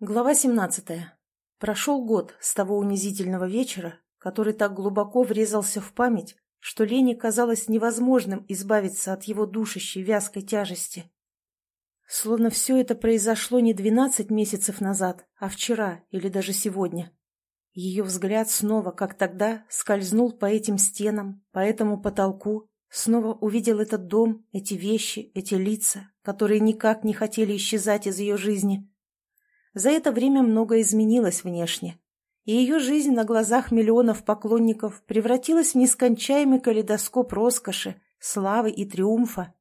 Глава 17. Прошел год с того унизительного вечера, который так глубоко врезался в память, что Лене казалось невозможным избавиться от его душащей вязкой тяжести. Словно все это произошло не двенадцать месяцев назад, а вчера или даже сегодня. Ее взгляд снова, как тогда, скользнул по этим стенам, по этому потолку, снова увидел этот дом, эти вещи, эти лица, которые никак не хотели исчезать из ее жизни — за это время многое изменилось внешне, и ее жизнь на глазах миллионов поклонников превратилась в нескончаемый калейдоскоп роскоши, славы и триумфа.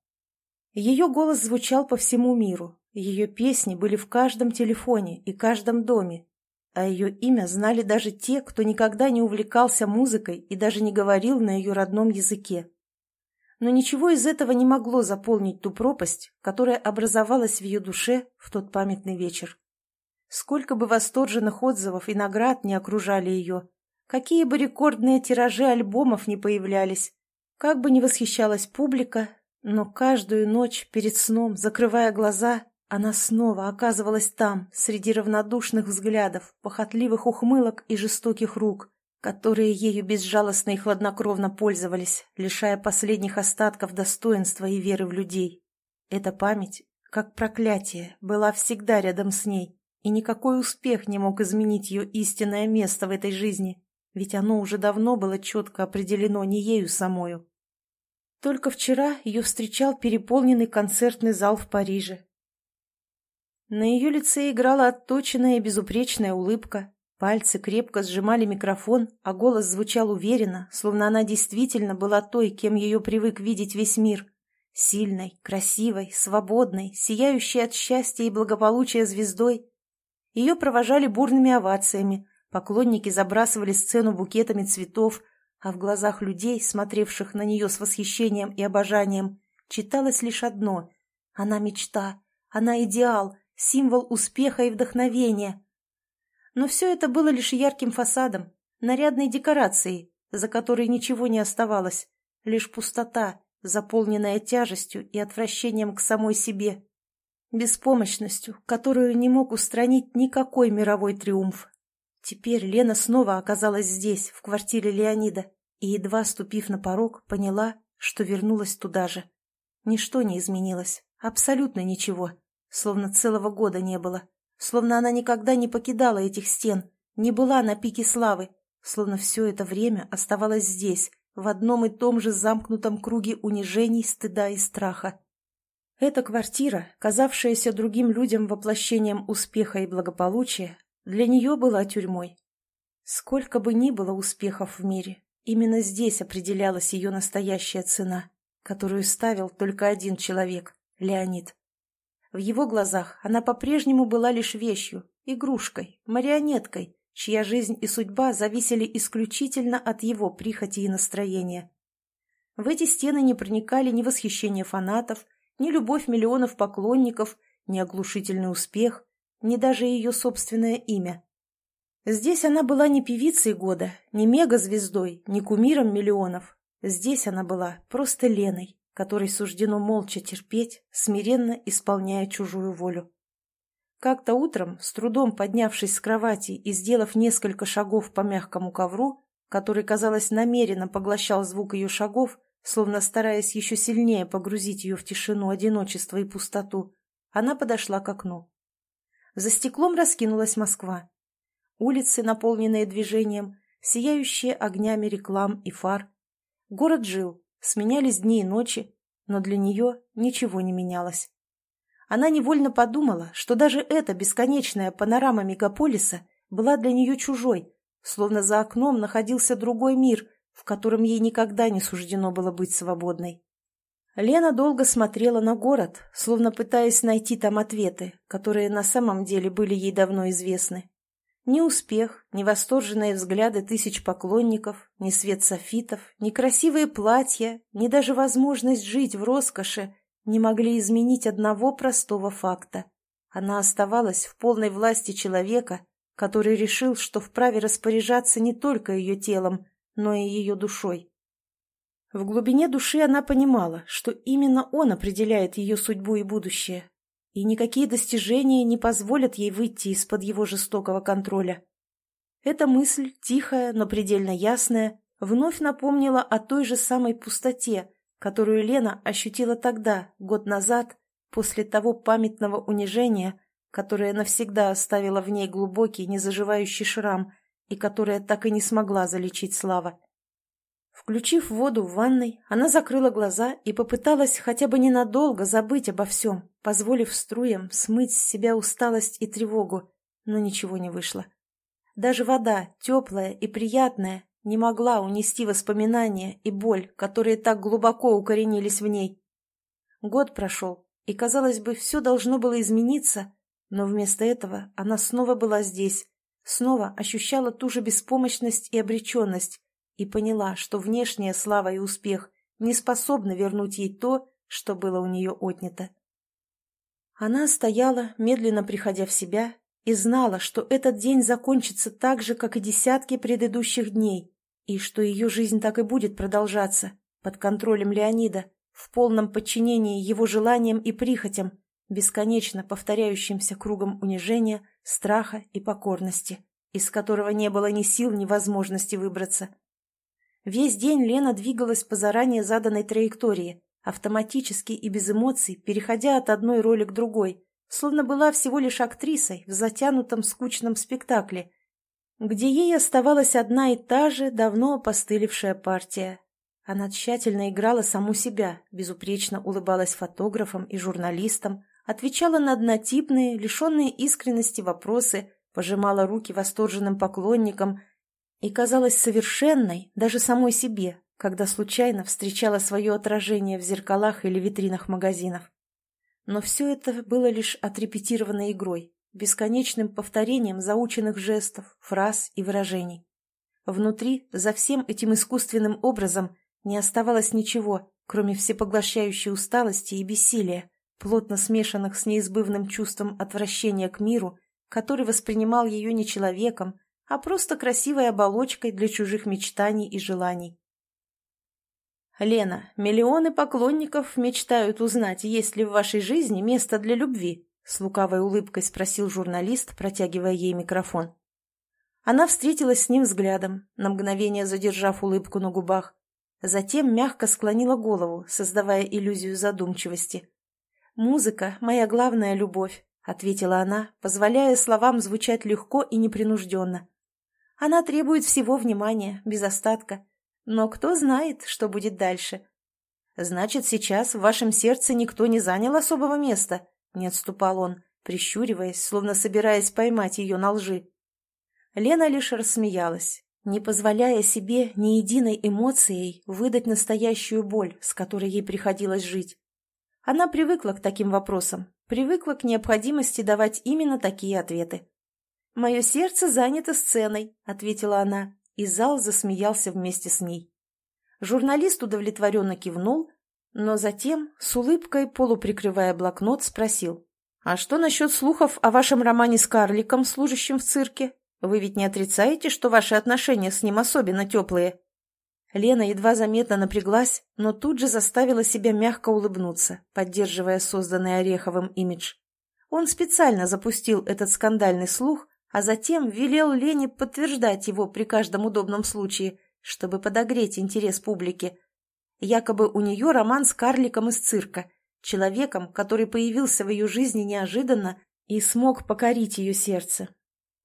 Ее голос звучал по всему миру, ее песни были в каждом телефоне и каждом доме, а ее имя знали даже те, кто никогда не увлекался музыкой и даже не говорил на ее родном языке. Но ничего из этого не могло заполнить ту пропасть, которая образовалась в ее душе в тот памятный вечер. Сколько бы восторженных отзывов и наград не окружали ее, какие бы рекордные тиражи альбомов не появлялись, как бы ни восхищалась публика, но каждую ночь перед сном, закрывая глаза, она снова оказывалась там, среди равнодушных взглядов, похотливых ухмылок и жестоких рук, которые ею безжалостно и хладнокровно пользовались, лишая последних остатков достоинства и веры в людей. Эта память, как проклятие, была всегда рядом с ней, и никакой успех не мог изменить ее истинное место в этой жизни, ведь оно уже давно было четко определено не ею самою. Только вчера ее встречал переполненный концертный зал в Париже. На ее лице играла отточенная и безупречная улыбка, пальцы крепко сжимали микрофон, а голос звучал уверенно, словно она действительно была той, кем ее привык видеть весь мир. Сильной, красивой, свободной, сияющей от счастья и благополучия звездой, ее провожали бурными овациями, поклонники забрасывали сцену букетами цветов, а в глазах людей, смотревших на нее с восхищением и обожанием, читалось лишь одно — она мечта, она идеал, символ успеха и вдохновения. Но все это было лишь ярким фасадом, нарядной декорацией, за которой ничего не оставалось, лишь пустота, заполненная тяжестью и отвращением к самой себе беспомощностью, которую не мог устранить никакой мировой триумф. Теперь Лена снова оказалась здесь, в квартире Леонида, и, едва ступив на порог, поняла, что вернулась туда же. Ничто не изменилось, абсолютно ничего, словно целого года не было, словно она никогда не покидала этих стен, не была на пике славы, словно все это время оставалась здесь, в одном и том же замкнутом круге унижений, стыда и страха. Эта квартира, казавшаяся другим людям воплощением успеха и благополучия, для нее была тюрьмой. Сколько бы ни было успехов в мире, именно здесь определялась ее настоящая цена, которую ставил только один человек — Леонид. В его глазах она по-прежнему была лишь вещью, игрушкой, марионеткой, чья жизнь и судьба зависели исключительно от его прихоти и настроения. В эти стены не проникали ни восхищение фанатов, ни любовь миллионов поклонников, ни оглушительный успех, ни даже ее собственное имя. Здесь она была не певицей года, не мегазвездой, не кумиром миллионов. Здесь она была просто Леной, которой суждено молча терпеть, смиренно исполняя чужую волю. Как-то утром, с трудом поднявшись с кровати и сделав несколько шагов по мягкому ковру, который, казалось, намеренно поглощал звук ее шагов, Словно стараясь еще сильнее погрузить ее в тишину, одиночество и пустоту, она подошла к окну. За стеклом раскинулась Москва. Улицы, наполненные движением, сияющие огнями реклам и фар. Город жил, сменялись дни и ночи, но для нее ничего не менялось. Она невольно подумала, что даже эта бесконечная панорама мегаполиса была для нее чужой, словно за окном находился другой мир, в котором ей никогда не суждено было быть свободной. Лена долго смотрела на город, словно пытаясь найти там ответы, которые на самом деле были ей давно известны. Ни успех, ни восторженные взгляды тысяч поклонников, ни свет софитов, ни красивые платья, ни даже возможность жить в роскоши не могли изменить одного простого факта. Она оставалась в полной власти человека, который решил, что вправе распоряжаться не только ее телом, но и ее душой. В глубине души она понимала, что именно он определяет ее судьбу и будущее. и никакие достижения не позволят ей выйти из-под его жестокого контроля. Эта мысль, тихая, но предельно ясная, вновь напомнила о той же самой пустоте, которую Лена ощутила тогда, год назад, после того памятного унижения, которое навсегда оставило в ней глубокий, незаживающий шрам и которое так и не смогла залечить Слава. Включив воду в ванной, она закрыла глаза и попыталась хотя бы ненадолго забыть обо всем, позволив струям смыть с себя усталость и тревогу, но ничего не вышло. Даже вода, теплая и приятная, не могла унести воспоминания и боль, которые так глубоко укоренились в ней. Год прошел, и, казалось бы, все должно было измениться, но вместо этого она снова была здесь, снова ощущала ту же беспомощность и обреченность, и поняла, что внешняя слава и успех не способны вернуть ей то, что было у нее отнято. Она стояла, медленно приходя в себя, и знала, что этот день закончится так же, как и десятки предыдущих дней, и что ее жизнь так и будет продолжаться, под контролем Леонида, в полном подчинении его желаниям и прихотям, бесконечно повторяющимся кругом унижения, страха и покорности, из которого не было ни сил, ни возможности выбраться. Весь день Лена двигалась по заранее заданной траектории, автоматически и без эмоций, переходя от одной роли к другой, словно была всего лишь актрисой в затянутом скучном спектакле, где ей оставалась одна и та же давно опостылевшая партия. Она тщательно играла саму себя, безупречно улыбалась фотографам и журналистам, отвечала на однотипные, лишенные искренности вопросы, пожимала руки восторженным поклонникам – и казалась совершенной даже самой себе, когда случайно встречала свое отражение в зеркалах или витринах магазинов. Но все это было лишь отрепетированной игрой, бесконечным повторением заученных жестов, фраз и выражений. Внутри, за всем этим искусственным образом, не оставалось ничего, кроме всепоглощающей усталости и бессилия, плотно смешанных с неизбывным чувством отвращения к миру, который воспринимал ее не человеком, а просто красивой оболочкой для чужих мечтаний и желаний. «Лена, миллионы поклонников мечтают узнать, есть ли в вашей жизни место для любви», с лукавой улыбкой спросил журналист, протягивая ей микрофон. Она встретилась с ним взглядом, на мгновение задержав улыбку на губах. Затем мягко склонила голову, создавая иллюзию задумчивости. «Музыка — моя главная любовь», — ответила она, позволяя словам звучать легко и непринужденно. Она требует всего внимания, без остатка. Но кто знает, что будет дальше? Значит, сейчас в вашем сердце никто не занял особого места? Не отступал он, прищуриваясь, словно собираясь поймать ее на лжи. Лена лишь рассмеялась, не позволяя себе ни единой эмоцией выдать настоящую боль, с которой ей приходилось жить. Она привыкла к таким вопросам, привыкла к необходимости давать именно такие ответы. «Мое сердце занято сценой», — ответила она, и зал засмеялся вместе с ней. Журналист удовлетворенно кивнул, но затем, с улыбкой, полуприкрывая блокнот, спросил. «А что насчет слухов о вашем романе с карликом, служащим в цирке? Вы ведь не отрицаете, что ваши отношения с ним особенно теплые?» Лена едва заметно напряглась, но тут же заставила себя мягко улыбнуться, поддерживая созданный Ореховым имидж. Он специально запустил этот скандальный слух, а затем велел Лене подтверждать его при каждом удобном случае, чтобы подогреть интерес публики. Якобы у нее роман с карликом из цирка, человеком, который появился в ее жизни неожиданно и смог покорить ее сердце.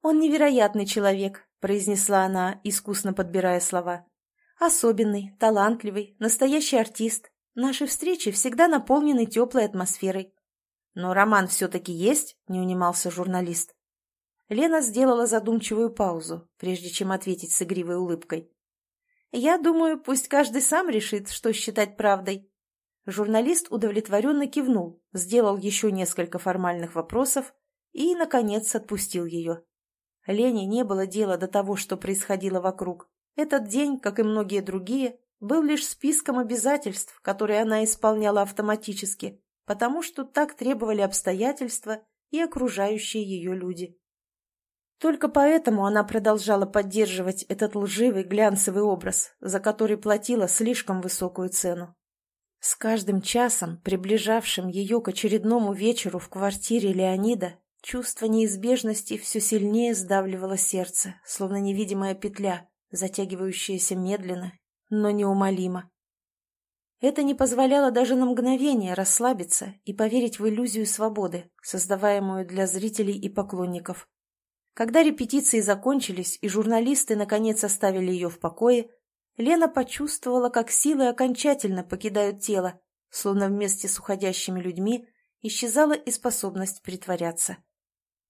«Он невероятный человек», — произнесла она, искусно подбирая слова. «Особенный, талантливый, настоящий артист. Наши встречи всегда наполнены теплой атмосферой». «Но роман все-таки есть?» — не унимался журналист. Лена сделала задумчивую паузу, прежде чем ответить с игривой улыбкой. «Я думаю, пусть каждый сам решит, что считать правдой». Журналист удовлетворенно кивнул, сделал еще несколько формальных вопросов и, наконец, отпустил ее. Лене не было дела до того, что происходило вокруг. Этот день, как и многие другие, был лишь списком обязательств, которые она исполняла автоматически, потому что так требовали обстоятельства и окружающие ее люди. Только поэтому она продолжала поддерживать этот лживый глянцевый образ, за который платила слишком высокую цену. С каждым часом, приближавшим ее к очередному вечеру в квартире Леонида, чувство неизбежности все сильнее сдавливало сердце, словно невидимая петля, затягивающаяся медленно, но неумолимо. Это не позволяло даже на мгновение расслабиться и поверить в иллюзию свободы, создаваемую для зрителей и поклонников. Когда репетиции закончились и журналисты наконец оставили ее в покое, Лена почувствовала, как силы окончательно покидают тело, словно вместе с уходящими людьми исчезала и способность притворяться.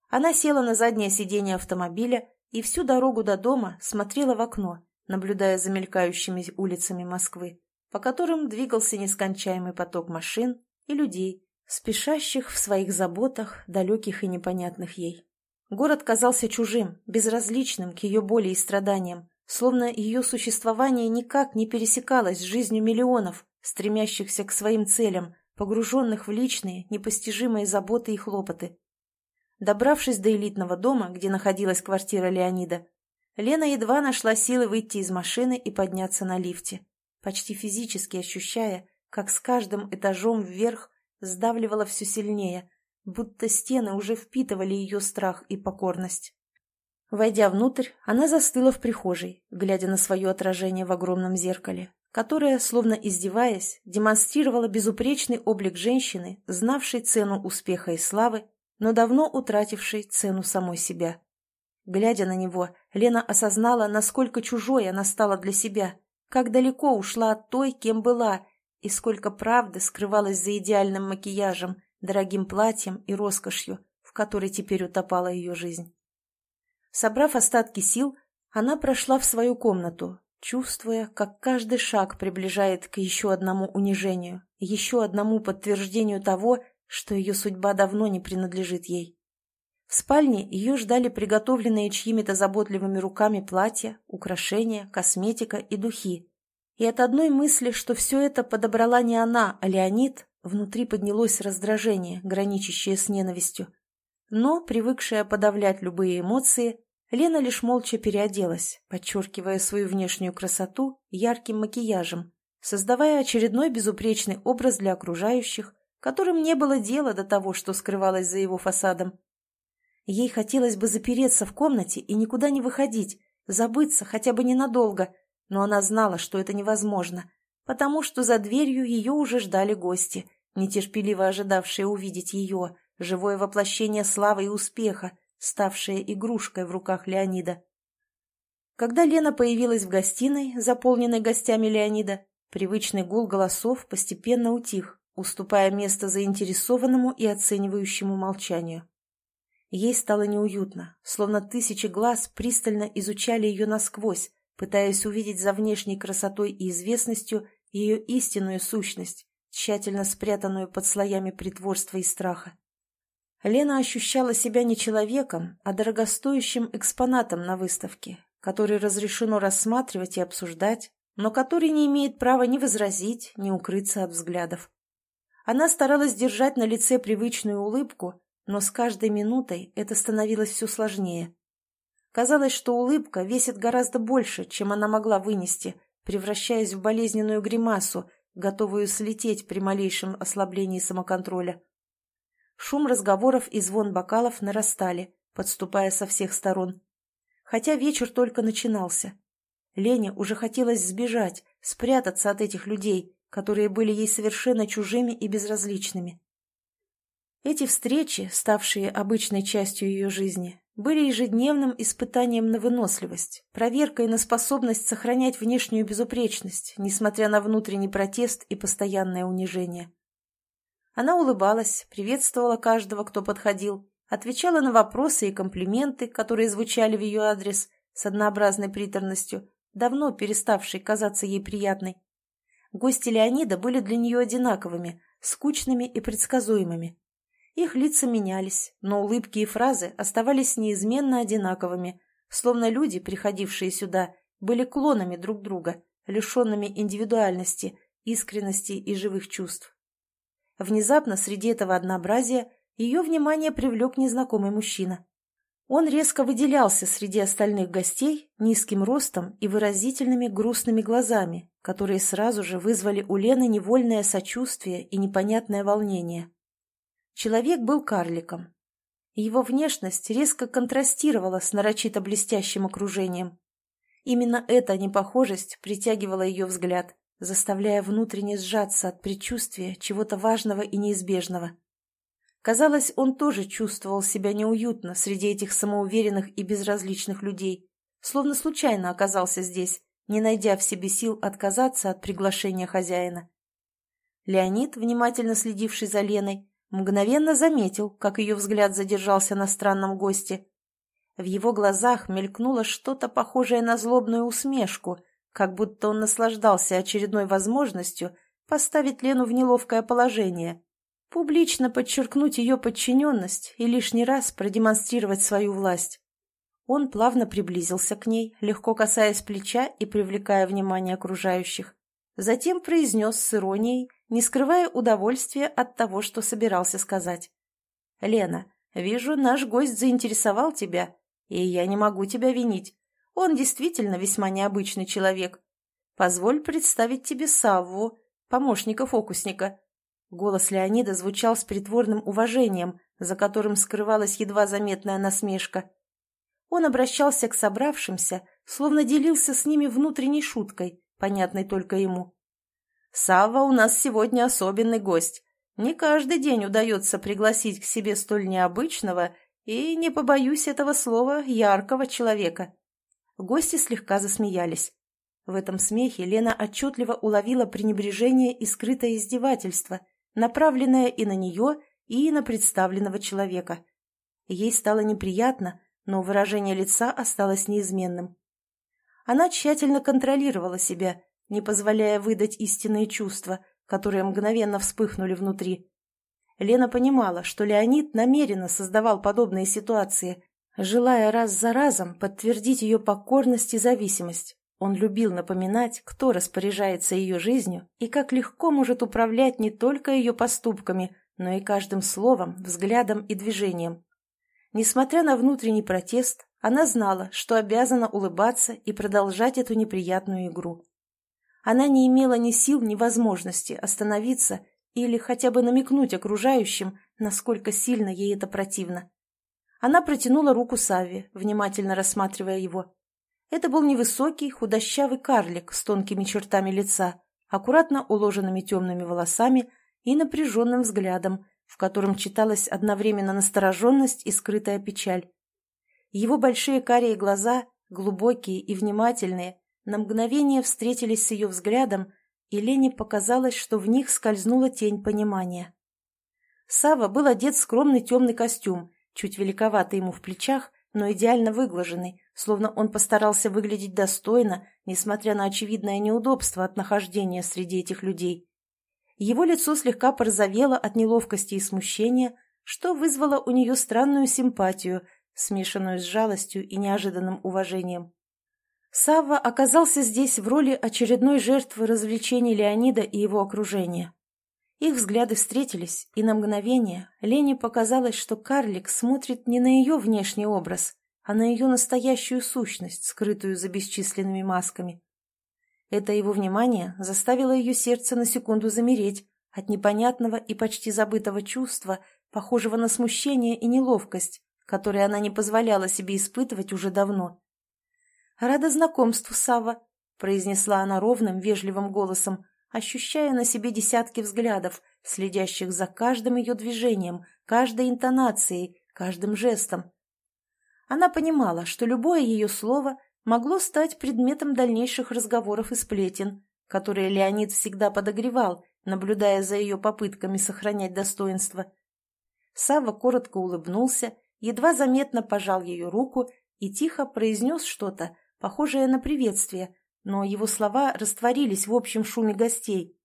Она села на заднее сиденье автомобиля и всю дорогу до дома смотрела в окно, наблюдая за мелькающими улицами Москвы, по которым двигался нескончаемый поток машин и людей, спешащих в своих заботах, далеких и непонятных ей. Город казался чужим, безразличным к ее боли и страданиям, словно ее существование никак не пересекалось с жизнью миллионов, стремящихся к своим целям, погруженных в личные, непостижимые заботы и хлопоты. Добравшись до элитного дома, где находилась квартира Леонида, Лена едва нашла силы выйти из машины и подняться на лифте, почти физически ощущая, как с каждым этажом вверх сдавливала все сильнее, будто стены уже впитывали ее страх и покорность. Войдя внутрь, она застыла в прихожей, глядя на свое отражение в огромном зеркале, которое, словно издеваясь, демонстрировало безупречный облик женщины, знавшей цену успеха и славы, но давно утратившей цену самой себя. Глядя на него, Лена осознала, насколько чужой она стала для себя, как далеко ушла от той, кем была, и сколько правды скрывалось за идеальным макияжем, дорогим платьем и роскошью, в которой теперь утопала ее жизнь. Собрав остатки сил, она прошла в свою комнату, чувствуя, как каждый шаг приближает к еще одному унижению, еще одному подтверждению того, что ее судьба давно не принадлежит ей. В спальне ее ждали приготовленные чьими-то заботливыми руками платья, украшения, косметика и духи. И от одной мысли, что все это подобрала не она, а Леонид, внутри поднялось раздражение, граничащее с ненавистью. Но, привыкшая подавлять любые эмоции, Лена лишь молча переоделась, подчеркивая свою внешнюю красоту ярким макияжем, создавая очередной безупречный образ для окружающих, которым не было дела до того, что скрывалось за его фасадом. Ей хотелось бы запереться в комнате и никуда не выходить, забыться хотя бы ненадолго, но она знала, что это невозможно, потому что за дверью ее уже ждали гости, нетерпеливо ожидавшие увидеть ее, живое воплощение славы и успеха, ставшее игрушкой в руках Леонида. Когда Лена появилась в гостиной, заполненной гостями Леонида, привычный гул голосов постепенно утих, уступая место заинтересованному и оценивающему молчанию. Ей стало неуютно, словно тысячи глаз пристально изучали ее насквозь, пытаясь увидеть за внешней красотой и известностью ее истинную сущность, тщательно спрятанную под слоями притворства и страха. Лена ощущала себя не человеком, а дорогостоящим экспонатом на выставке, который разрешено рассматривать и обсуждать, но который не имеет права ни возразить, ни укрыться от взглядов. Она старалась держать на лице привычную улыбку, но с каждой минутой это становилось все сложнее. Казалось, что улыбка весит гораздо больше, чем она могла вынести, превращаясь в болезненную гримасу, готовую слететь при малейшем ослаблении самоконтроля. Шум разговоров и звон бокалов нарастали, подступая со всех сторон. Хотя вечер только начинался. Лене уже хотелось сбежать, спрятаться от этих людей, которые были ей совершенно чужими и безразличными. Эти встречи, ставшие обычной частью ее жизни, были ежедневным испытанием на выносливость, проверкой на способность сохранять внешнюю безупречность, несмотря на внутренний протест и постоянное унижение. Она улыбалась, приветствовала каждого, кто подходил, отвечала на вопросы и комплименты, которые звучали в ее адрес с однообразной приторностью, давно переставшей казаться ей приятной. Гости Леонида были для нее одинаковыми, скучными и предсказуемыми. Их лица менялись, но улыбки и фразы оставались неизменно одинаковыми, словно люди, приходившие сюда, были клонами друг друга, лишенными индивидуальности, искренности и живых чувств. Внезапно среди этого однообразия ее внимание привлек незнакомый мужчина. Он резко выделялся среди остальных гостей низким ростом и выразительными грустными глазами, которые сразу же вызвали у Лены невольное сочувствие и непонятное волнение. Человек был карликом. Его внешность резко контрастировала с нарочито блестящим окружением. Именно эта непохожесть притягивала ее взгляд, заставляя внутренне сжаться от предчувствия чего-то важного и неизбежного. Казалось, он тоже чувствовал себя неуютно среди этих самоуверенных и безразличных людей, словно случайно оказался здесь, не найдя в себе сил отказаться от приглашения хозяина. Леонид, внимательно следивший за Леной, мгновенно заметил, как ее взгляд задержался на странном госте. В его глазах мелькнуло что-то похожее на злобную усмешку, как будто он наслаждался очередной возможностью поставить Лену в неловкое положение, публично подчеркнуть ее подчиненность и лишний раз продемонстрировать свою власть. Он плавно приблизился к ней, легко касаясь плеча и привлекая внимание окружающих. Затем произнес с иронией, не скрывая удовольствия от того, что собирался сказать. «Лена, вижу, наш гость заинтересовал тебя, и я не могу тебя винить. Он действительно весьма необычный человек. Позволь представить тебе Савву, помощника фокусника». Голос Леонида звучал с притворным уважением, за которым скрывалась едва заметная насмешка. Он обращался к собравшимся, словно делился с ними внутренней шуткой, понятной только ему. «Савва у нас сегодня особенный гость. Не каждый день удается пригласить к себе столь необычного и, не побоюсь этого слова, яркого человека». Гости слегка засмеялись. В этом смехе Лена отчетливо уловила пренебрежение и скрытое издевательство, направленное и на нее, и на представленного человека. Ей стало неприятно, но выражение лица осталось неизменным. Она тщательно контролировала себя, не позволяя выдать истинные чувства, которые мгновенно вспыхнули внутри. Лена понимала, что Леонид намеренно создавал подобные ситуации, желая раз за разом подтвердить ее покорность и зависимость. Он любил напоминать, кто распоряжается ее жизнью и как легко может управлять не только ее поступками, но и каждым словом, взглядом и движением. Несмотря на внутренний протест, она знала, что обязана улыбаться и продолжать эту неприятную игру. Она не имела ни сил, ни возможности остановиться или хотя бы намекнуть окружающим, насколько сильно ей это противно. Она протянула руку Савве, внимательно рассматривая его. Это был невысокий, худощавый карлик с тонкими чертами лица, аккуратно уложенными темными волосами и напряженным взглядом, в котором читалась одновременно настороженность и скрытая печаль. Его большие карие глаза, глубокие и внимательные, на мгновение встретились с ее взглядом, и Лене показалось, что в них скользнула тень понимания. Сава был одет в скромный темный костюм, чуть великоватый ему в плечах, но идеально выглаженный, словно он постарался выглядеть достойно, несмотря на очевидное неудобство от нахождения среди этих людей. Его лицо слегка порозовело от неловкости и смущения, что вызвало у нее странную симпатию, смешанную с жалостью и неожиданным уважением. Савва оказался здесь в роли очередной жертвы развлечений Леонида и его окружения. Их взгляды встретились, и на мгновение Лене показалось, что карлик смотрит не на ее внешний образ, а на ее настоящую сущность, скрытую за бесчисленными масками. Это его внимание заставило ее сердце на секунду замереть от непонятного и почти забытого чувства, похожего на смущение и неловкость, которые она не позволяла себе испытывать уже давно. «Рада знакомству, Сава, произнесла она ровным, вежливым голосом, ощущая на себе десятки взглядов, следящих за каждым ее движением, каждой интонацией, каждым жестом. Она понимала, что любое ее слово могло стать предметом дальнейших разговоров и сплетен, которые Леонид всегда подогревал, наблюдая за ее попытками сохранять достоинство. Савва коротко улыбнулся, едва заметно пожал ее руку и тихо произнес что-то, похожее на приветствие, но его слова растворились в общем шуме гостей,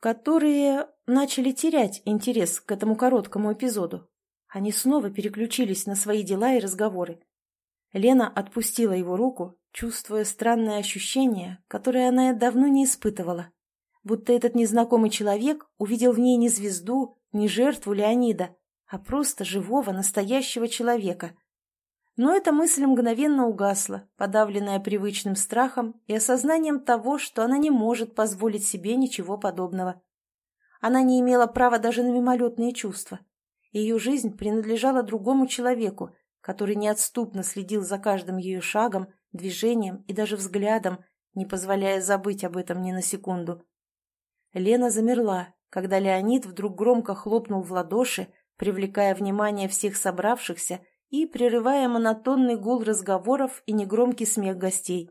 которые начали терять интерес к этому короткому эпизоду. Они снова переключились на свои дела и разговоры. Лена отпустила его руку, чувствуя странное ощущение, которое она давно не испытывала. Будто этот незнакомый человек увидел в ней не звезду, не жертву Леонида, а просто живого, настоящего человека. Но эта мысль мгновенно угасла, подавленная привычным страхом и осознанием того, что она не может позволить себе ничего подобного. Она не имела права даже на мимолетные чувства. Ее жизнь принадлежала другому человеку, который неотступно следил за каждым ее шагом, движением и даже взглядом, не позволяя забыть об этом ни на секунду. Лена замерла, когда Леонид вдруг громко хлопнул в ладоши, привлекая внимание всех собравшихся и прерывая монотонный гул разговоров и негромкий смех гостей.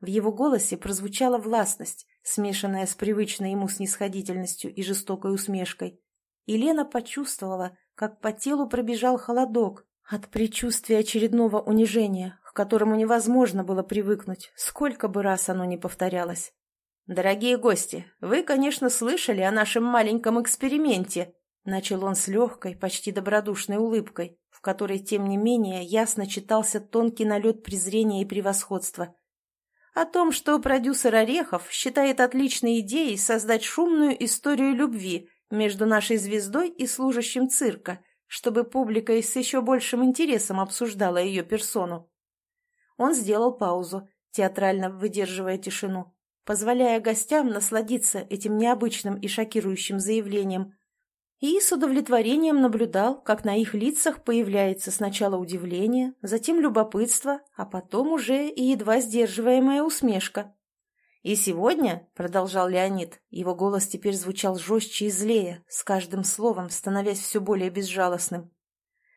В его голосе прозвучала властность, смешанная с привычной ему снисходительностью и жестокой усмешкой. И Лена почувствовала, как по телу пробежал холодок от предчувствия очередного унижения, к которому невозможно было привыкнуть, сколько бы раз оно ни повторялось. «Дорогие гости, вы, конечно, слышали о нашем маленьком эксперименте», начал он с легкой, почти добродушной улыбкой, в которой, тем не менее, ясно читался тонкий налет презрения и превосходства. О том, что продюсер Орехов считает отличной идеей создать шумную историю любви между нашей звездой и служащим цирка, чтобы публика с еще большим интересом обсуждала ее персону. Он сделал паузу, театрально выдерживая тишину, позволяя гостям насладиться этим необычным и шокирующим заявлением, и с удовлетворением наблюдал, как на их лицах появляется сначала удивление, затем любопытство, а потом уже и едва сдерживаемая усмешка. «И сегодня», — продолжал Леонид, его голос теперь звучал жестче и злее, с каждым словом становясь все более безжалостным,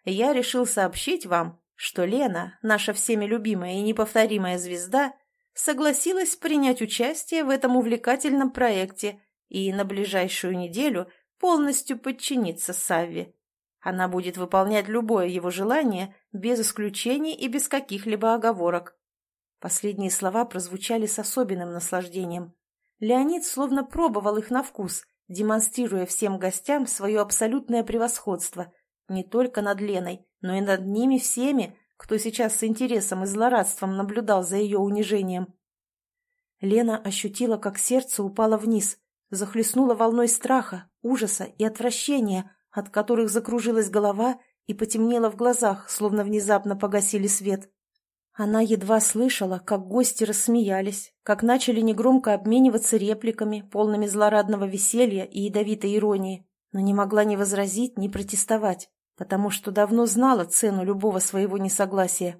«я решил сообщить вам, что Лена, наша всеми любимая и неповторимая звезда, согласилась принять участие в этом увлекательном проекте и на ближайшую неделю — полностью подчиниться Савве. Она будет выполнять любое его желание, без исключений и без каких-либо оговорок. Последние слова прозвучали с особенным наслаждением. Леонид словно пробовал их на вкус, демонстрируя всем гостям свое абсолютное превосходство, не только над Леной, но и над ними всеми, кто сейчас с интересом и злорадством наблюдал за ее унижением. Лена ощутила, как сердце упало вниз, захлестнула волной страха, ужаса и отвращения, от которых закружилась голова и потемнело в глазах, словно внезапно погасили свет. Она едва слышала, как гости рассмеялись, как начали негромко обмениваться репликами, полными злорадного веселья и ядовитой иронии, но не могла ни возразить, ни протестовать, потому что давно знала цену любого своего несогласия.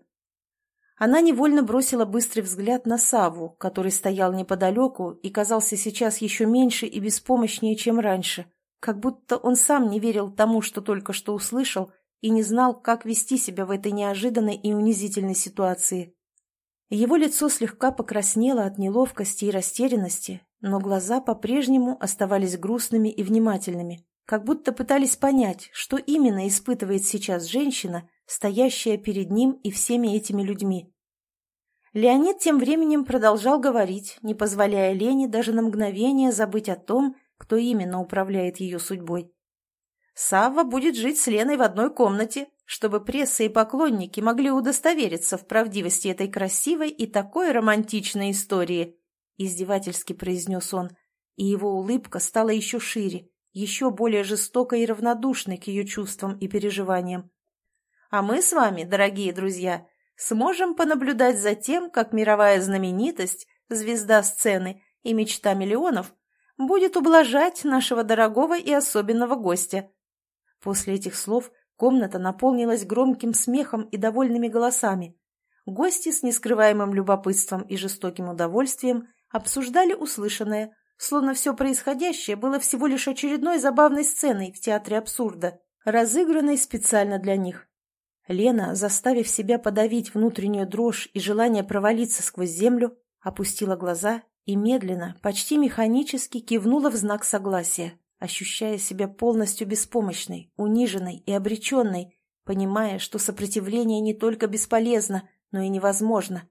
Она невольно бросила быстрый взгляд на Саву, который стоял неподалеку и казался сейчас еще меньше и беспомощнее, чем раньше, как будто он сам не верил тому, что только что услышал, и не знал, как вести себя в этой неожиданной и унизительной ситуации. Его лицо слегка покраснело от неловкости и растерянности, но глаза по-прежнему оставались грустными и внимательными, как будто пытались понять, что именно испытывает сейчас женщина, стоящая перед ним и всеми этими людьми. Леонид тем временем продолжал говорить, не позволяя Лене даже на мгновение забыть о том, кто именно управляет ее судьбой. Савва будет жить с Леной в одной комнате, чтобы пресса и поклонники могли удостовериться в правдивости этой красивой и такой романтичной истории, издевательски произнес он, и его улыбка стала еще шире, еще более жестокой и равнодушной к ее чувствам и переживаниям. А мы с вами, дорогие друзья, сможем понаблюдать за тем, как мировая знаменитость, звезда сцены и мечта миллионов будет ублажать нашего дорогого и особенного гостя. После этих слов комната наполнилась громким смехом и довольными голосами. Гости с нескрываемым любопытством и жестоким удовольствием обсуждали услышанное, словно все происходящее было всего лишь очередной забавной сценой в театре абсурда, разыгранной специально для них. Лена, заставив себя подавить внутреннюю дрожь и желание провалиться сквозь землю, опустила глаза и медленно, почти механически кивнула в знак согласия, ощущая себя полностью беспомощной, униженной и обреченной, понимая, что сопротивление не только бесполезно, но и невозможно.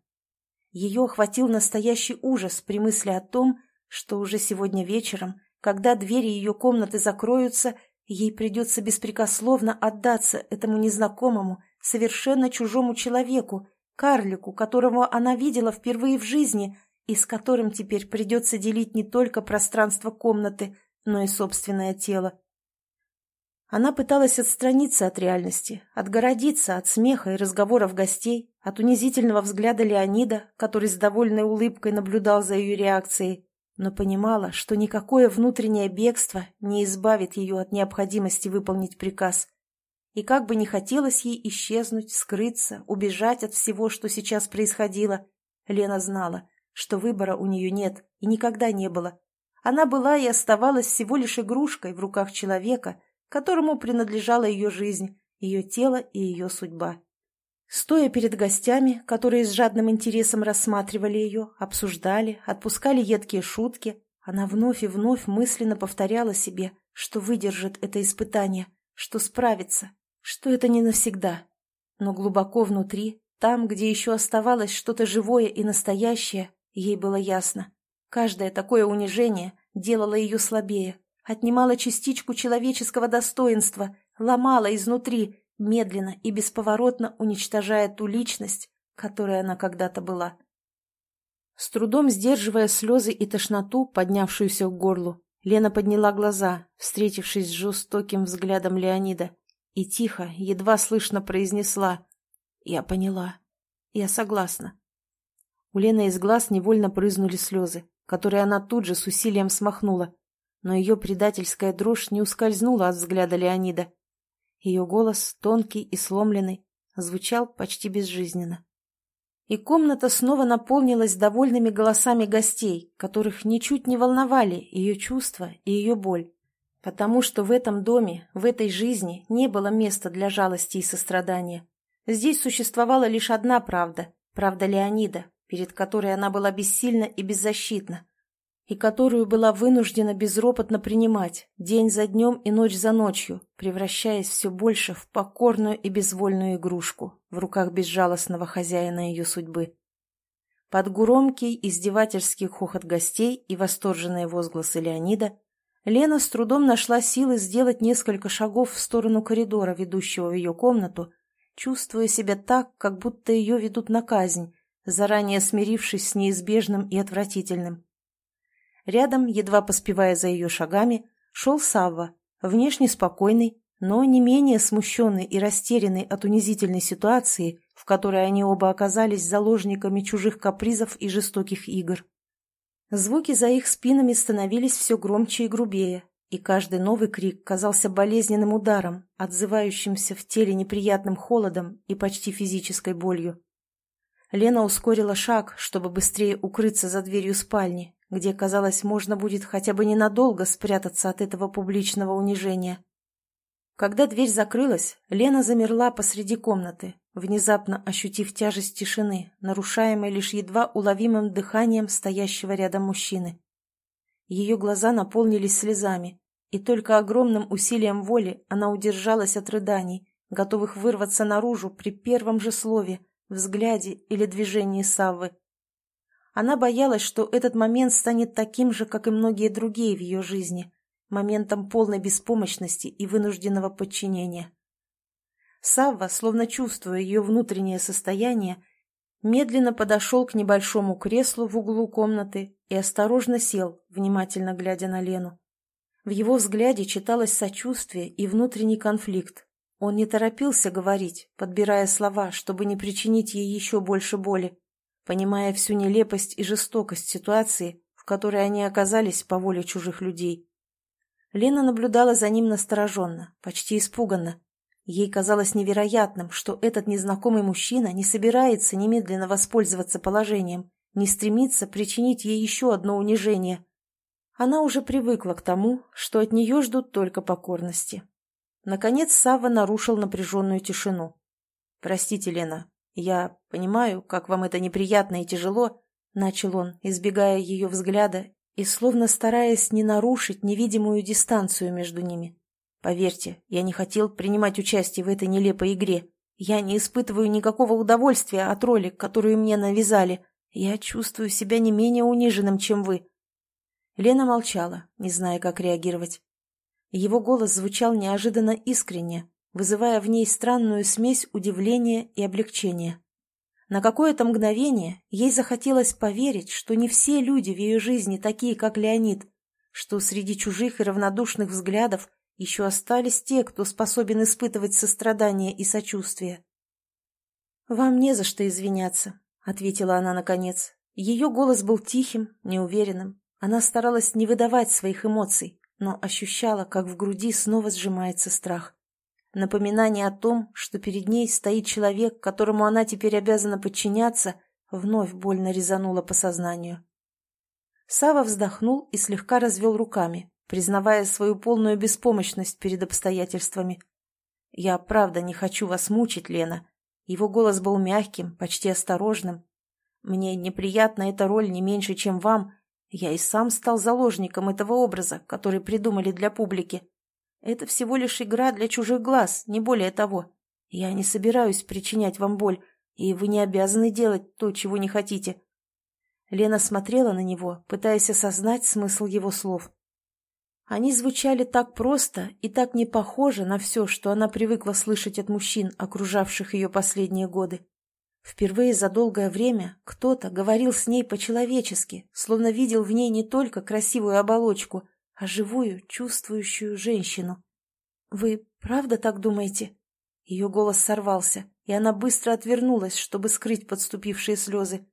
Ее охватил настоящий ужас при мысли о том, что уже сегодня вечером, когда двери ее комнаты закроются, Ей придется беспрекословно отдаться этому незнакомому, совершенно чужому человеку, карлику, которого она видела впервые в жизни и с которым теперь придется делить не только пространство комнаты, но и собственное тело. Она пыталась отстраниться от реальности, отгородиться от смеха и разговоров гостей, от унизительного взгляда Леонида, который с довольной улыбкой наблюдал за ее реакцией, но понимала, что никакое внутреннее бегство не избавит ее от необходимости выполнить приказ. И как бы ни хотелось ей исчезнуть, скрыться, убежать от всего, что сейчас происходило, Лена знала, что выбора у нее нет и никогда не было. Она была и оставалась всего лишь игрушкой в руках человека, которому принадлежала ее жизнь, ее тело и ее судьба. Стоя перед гостями, которые с жадным интересом рассматривали ее, обсуждали, отпускали едкие шутки, она вновь и вновь мысленно повторяла себе, что выдержит это испытание, что справится, что это не навсегда. Но глубоко внутри, там, где еще оставалось что-то живое и настоящее, ей было ясно. Каждое такое унижение делало ее слабее, отнимало частичку человеческого достоинства, ломало изнутри, медленно и бесповоротно уничтожая ту личность, которой она когда-то была. С трудом сдерживая слезы и тошноту, поднявшуюся к горлу, Лена подняла глаза, встретившись с жестоким взглядом Леонида, и тихо, едва слышно произнесла «Я поняла. Я согласна». У Лены из глаз невольно прызнули слезы, которые она тут же с усилием смахнула, но ее предательская дрожь не ускользнула от взгляда Леонида. Ее голос, тонкий и сломленный, звучал почти безжизненно. И комната снова наполнилась довольными голосами гостей, которых ничуть не волновали ее чувства и ее боль. Потому что в этом доме, в этой жизни не было места для жалости и сострадания. Здесь существовала лишь одна правда, правда Леонида, перед которой она была бессильна и беззащитна, и которую была вынуждена безропотно принимать день за днем и ночь за ночью, превращаясь все больше в покорную и безвольную игрушку в руках безжалостного хозяина ее судьбы. Под громкий издевательский хохот гостей и восторженные возгласы Леонида Лена с трудом нашла силы сделать несколько шагов в сторону коридора, ведущего в ее комнату, чувствуя себя так, как будто ее ведут на казнь, заранее смирившись с неизбежным и отвратительным. Рядом, едва поспевая за ее шагами, шел Савва, внешне спокойный, но не менее смущенный и растерянный от унизительной ситуации, в которой они оба оказались заложниками чужих капризов и жестоких игр. Звуки за их спинами становились все громче и грубее, и каждый новый крик казался болезненным ударом, отзывающимся в теле неприятным холодом и почти физической болью. Лена ускорила шаг, чтобы быстрее укрыться за дверью спальни, где, казалось, можно будет хотя бы ненадолго спрятаться от этого публичного унижения. Когда дверь закрылась, Лена замерла посреди комнаты, внезапно ощутив тяжесть тишины, нарушаемой лишь едва уловимым дыханием стоящего рядом мужчины. Ее глаза наполнились слезами, и только огромным усилием воли она удержалась от рыданий, готовых вырваться наружу при первом же слове, взгляде или движении Саввы. Она боялась, что этот момент станет таким же, как и многие другие в ее жизни, моментом полной беспомощности и вынужденного подчинения. Савва, словно чувствуя ее внутреннее состояние, медленно подошел к небольшому креслу в углу комнаты и осторожно сел, внимательно глядя на Лену. В его взгляде читалось сочувствие и внутренний конфликт. Он не торопился говорить, подбирая слова, чтобы не причинить ей еще больше боли понимая всю нелепость и жестокость ситуации, в которой они оказались по воле чужих людей. Лена наблюдала за ним настороженно, почти испуганно. Ей казалось невероятным, что этот незнакомый мужчина не собирается немедленно воспользоваться положением, не стремится причинить ей еще одно унижение. Она уже привыкла к тому, что от нее ждут только покорности. Наконец Сава нарушил напряженную тишину. «Простите, Лена, «Я понимаю, как вам это неприятно и тяжело», — начал он, избегая ее взгляда и словно стараясь не нарушить невидимую дистанцию между ними. «Поверьте, я не хотел принимать участие в этой нелепой игре. Я не испытываю никакого удовольствия от роли, которую мне навязали. Я чувствую себя не менее униженным, чем вы». Лена молчала, не зная, как реагировать. Его голос звучал неожиданно искренне, вызывая в ней странную смесь удивления и облегчения. На какое-то мгновение ей захотелось поверить, что не все люди в ее жизни такие, как Леонид, что среди чужих и равнодушных взглядов Еще остались те, кто способен испытывать сострадание и сочувствие. «Вам не за что извиняться», — ответила она наконец. Ее голос был тихим, неуверенным. Она старалась не выдавать своих эмоций, но ощущала, как в груди снова сжимается страх. Напоминание о том, что перед ней стоит человек, которому она теперь обязана подчиняться, вновь больно резануло по сознанию. Сава вздохнул и слегка развел руками, признавая свою полную беспомощность перед обстоятельствами. «Я правда не хочу вас мучить, Лена». Его голос был мягким, почти осторожным. «Мне неприятна эта роль не меньше, чем вам. Я и сам стал заложником этого образа, который придумали для публики. Это всего лишь игра для чужих глаз, не более того. Я не собираюсь причинять вам боль, и вы не обязаны делать то, чего не хотите». Лена смотрела на него, пытаясь осознать смысл его слов. Они звучали так просто и так не похоже на все, что она привыкла слышать от мужчин, окружавших ее последние годы. Впервые за долгое время кто-то говорил с ней по-человечески, словно видел в ней не только красивую оболочку, а живую, чувствующую женщину. «Вы правда так думаете?» Ее голос сорвался, и она быстро отвернулась, чтобы скрыть подступившие слезы.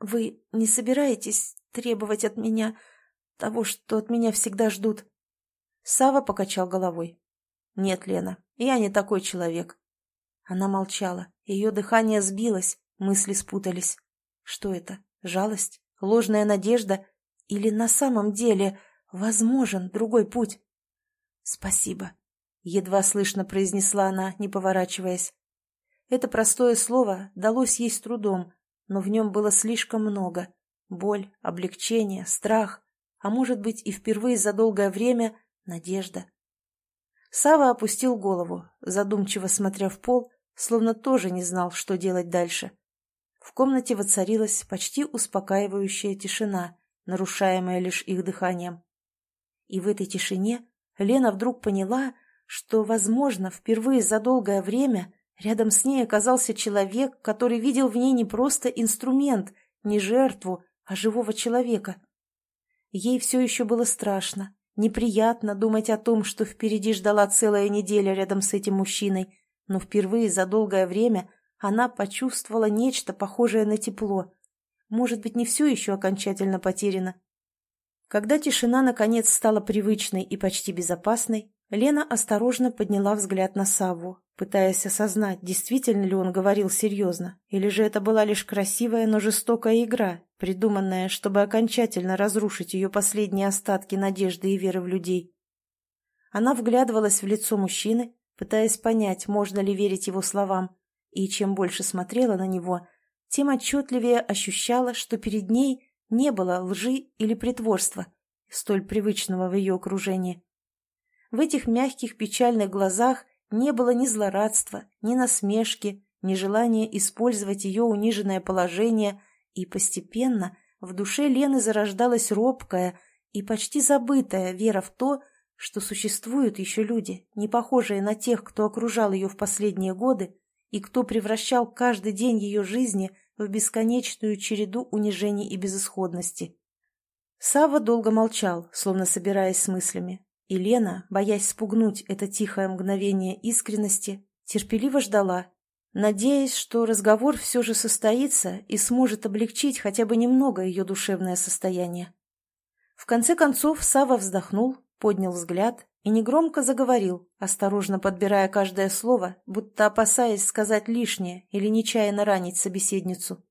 «Вы не собираетесь требовать от меня того, что от меня всегда ждут. Сава покачал головой. Нет, Лена, я не такой человек. Она молчала, ее дыхание сбилось, мысли спутались. Что это? Жалость? Ложная надежда? Или на самом деле возможен другой путь? Спасибо, едва слышно произнесла она, не поворачиваясь. Это простое слово далось ей с трудом, но в нем было слишком много. Боль, облегчение, страх а может быть и впервые за долгое время надежда. Сава опустил голову, задумчиво смотря в пол, словно тоже не знал, что делать дальше. В комнате воцарилась почти успокаивающая тишина, нарушаемая лишь их дыханием. И в этой тишине Лена вдруг поняла, что, возможно, впервые за долгое время рядом с ней оказался человек, который видел в ней не просто инструмент, не жертву, а живого человека. Ей все еще было страшно, неприятно думать о том, что впереди ждала целая неделя рядом с этим мужчиной, но впервые за долгое время она почувствовала нечто похожее на тепло. Может быть, не все еще окончательно потеряно. Когда тишина наконец стала привычной и почти безопасной, Лена осторожно подняла взгляд на Савву, пытаясь осознать, действительно ли он говорил серьезно, или же это была лишь красивая, но жестокая игра, придуманная, чтобы окончательно разрушить ее последние остатки надежды и веры в людей. Она вглядывалась в лицо мужчины, пытаясь понять, можно ли верить его словам, и чем больше смотрела на него, тем отчетливее ощущала, что перед ней не было лжи или притворства, столь привычного в ее окружении. В этих мягких печальных глазах не было ни злорадства, ни насмешки, ни желания использовать ее униженное положение, и постепенно в душе Лены зарождалась робкая и почти забытая вера в то, что существуют еще люди, не похожие на тех, кто окружал ее в последние годы и кто превращал каждый день ее жизни в бесконечную череду унижений и безысходности. Сава долго молчал, словно собираясь с мыслями, и Лена, боясь спугнуть это тихое мгновение искренности, терпеливо ждала, надеясь, что разговор все же состоится и сможет облегчить хотя бы немного ее душевное состояние. В конце концов Сава вздохнул, поднял взгляд и негромко заговорил, осторожно подбирая каждое слово, будто опасаясь сказать лишнее или нечаянно ранить собеседницу.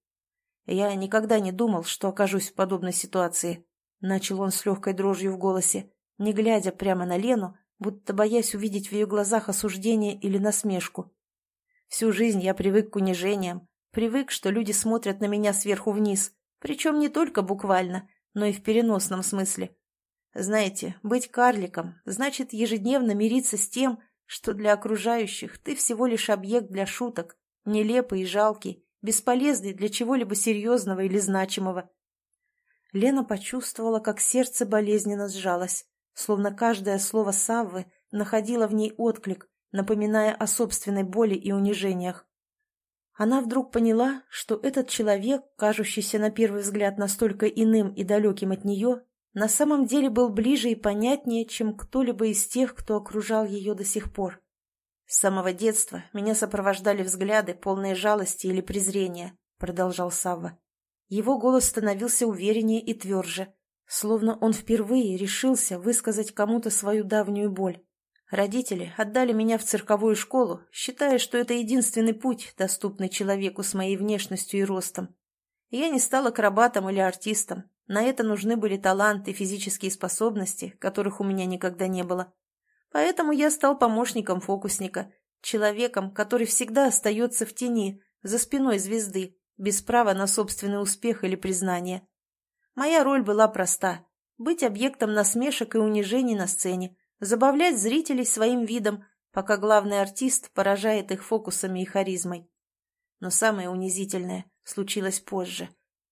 «Я никогда не думал, что окажусь в подобной ситуации», — начал он с легкой дрожью в голосе не глядя прямо на Лену, будто боясь увидеть в ее глазах осуждение или насмешку. Всю жизнь я привык к унижениям, привык, что люди смотрят на меня сверху вниз, причем не только буквально, но и в переносном смысле. Знаете, быть карликом значит ежедневно мириться с тем, что для окружающих ты всего лишь объект для шуток, нелепый и жалкий, бесполезный для чего-либо серьезного или значимого. Лена почувствовала, как сердце болезненно сжалось словно каждое слово Саввы находило в ней отклик, напоминая о собственной боли и унижениях. Она вдруг поняла, что этот человек, кажущийся на первый взгляд настолько иным и далеким от нее, на самом деле был ближе и понятнее, чем кто-либо из тех, кто окружал ее до сих пор. С самого детства меня сопровождали взгляды, полные жалости или презрения, продолжал Савва. Его голос становился увереннее и тверже, словно он впервые решился высказать кому-то свою давнюю боль. Родители отдали меня в цирковую школу, считая, что это единственный путь, доступный человеку с моей внешностью и ростом. Я не стал акробатом или артистом. На это нужны были таланты физические способности, которых у меня никогда не было. Поэтому я стал помощником фокусника, человеком, который всегда остается в тени, за спиной звезды, без права на собственный успех или признание. Моя роль была проста – быть объектом насмешек и унижений на сцене, забавлять зрителей своим видом, пока главный артист поражает их фокусами и харизмой. Но самое унизительное случилось позже.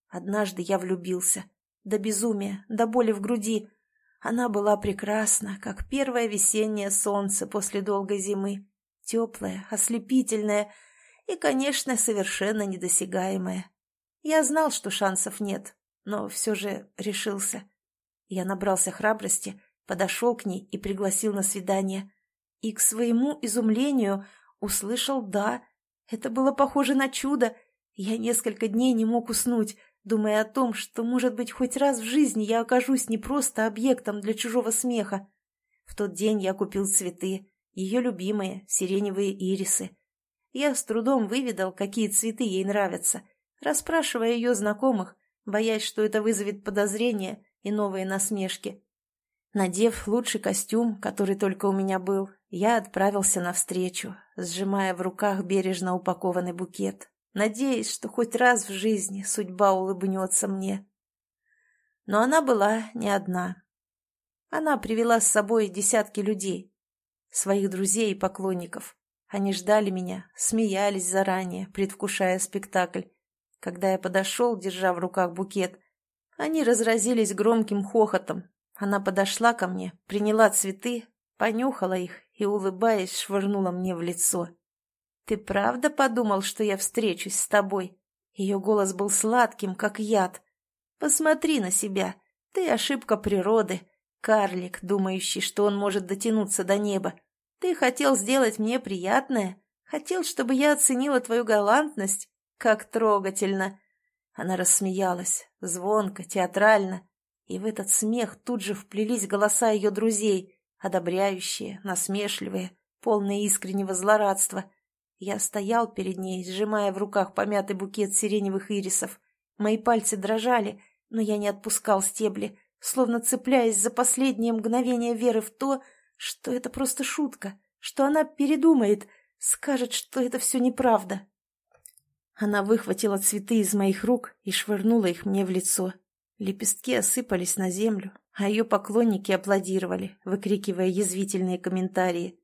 Однажды я влюбился. До безумия, до боли в груди. Она была прекрасна, как первое весеннее солнце после долгой зимы. Теплая, ослепительная и, конечно, совершенно недосягаемая. Я знал, что шансов нет, но все же решился. Я набрался храбрости, подошел к ней и пригласил на свидание. И, к своему изумлению, услышал «да». Это было похоже на чудо. Я несколько дней не мог уснуть, думая о том, что, может быть, хоть раз в жизни я окажусь не просто объектом для чужого смеха. В тот день я купил цветы, ее любимые, сиреневые ирисы. Я с трудом выведал, какие цветы ей нравятся, расспрашивая ее знакомых, боясь, что это вызовет подозрения и новые насмешки. Надев лучший костюм, который только у меня был, я отправился навстречу, сжимая в руках бережно упакованный букет, надеясь, что хоть раз в жизни судьба улыбнется мне. Но она была не одна. Она привела с собой десятки людей, своих друзей и поклонников. Они ждали меня, смеялись заранее, предвкушая спектакль. Когда я подошел, держа в руках букет, они разразились громким хохотом. Она подошла ко мне, приняла цветы, понюхала их и, улыбаясь, швырнула мне в лицо. «Ты правда подумал, что я встречусь с тобой?» Ее голос был сладким, как яд. «Посмотри на себя. Ты ошибка природы. Карлик, думающий, что он может дотянуться до неба. Ты хотел сделать мне приятное. Хотел, чтобы я оценила твою галантность. Как трогательно!» Она рассмеялась, звонко, театрально. И в этот смех тут же вплелись голоса ее друзей, одобряющие, насмешливые, полные искреннего злорадства. Я стоял перед ней, сжимая в руках помятый букет сиреневых ирисов. Мои пальцы дрожали, но я не отпускал стебли, словно цепляясь за последнее мгновение веры в то, что это просто шутка, что она передумает, скажет, что это все неправда. Она выхватила цветы из моих рук и швырнула их мне в лицо. Лепестки осыпались на землю, а ее поклонники аплодировали, выкрикивая язвительные комментарии.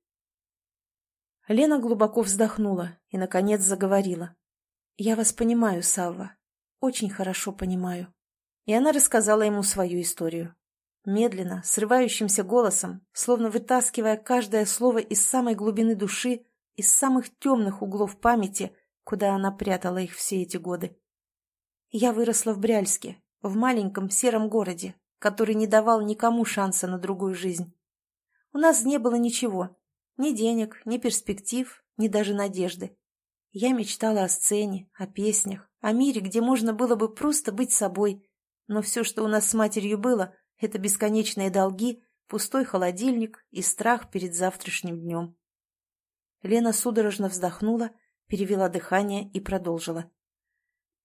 Лена глубоко вздохнула и, наконец, заговорила. «Я вас понимаю, Савва. Очень хорошо понимаю». И она рассказала ему свою историю. Медленно, срывающимся голосом, словно вытаскивая каждое слово из самой глубины души, из самых темных углов памяти – куда она прятала их все эти годы. Я выросла в Бряльске, в маленьком сером городе, который не давал никому шанса на другую жизнь. У нас не было ничего, ни денег, ни перспектив, ни даже надежды. Я мечтала о сцене, о песнях, о мире, где можно было бы просто быть собой, но все, что у нас с матерью было, это бесконечные долги, пустой холодильник и страх перед завтрашним днем. Лена судорожно вздохнула перевела дыхание и продолжила.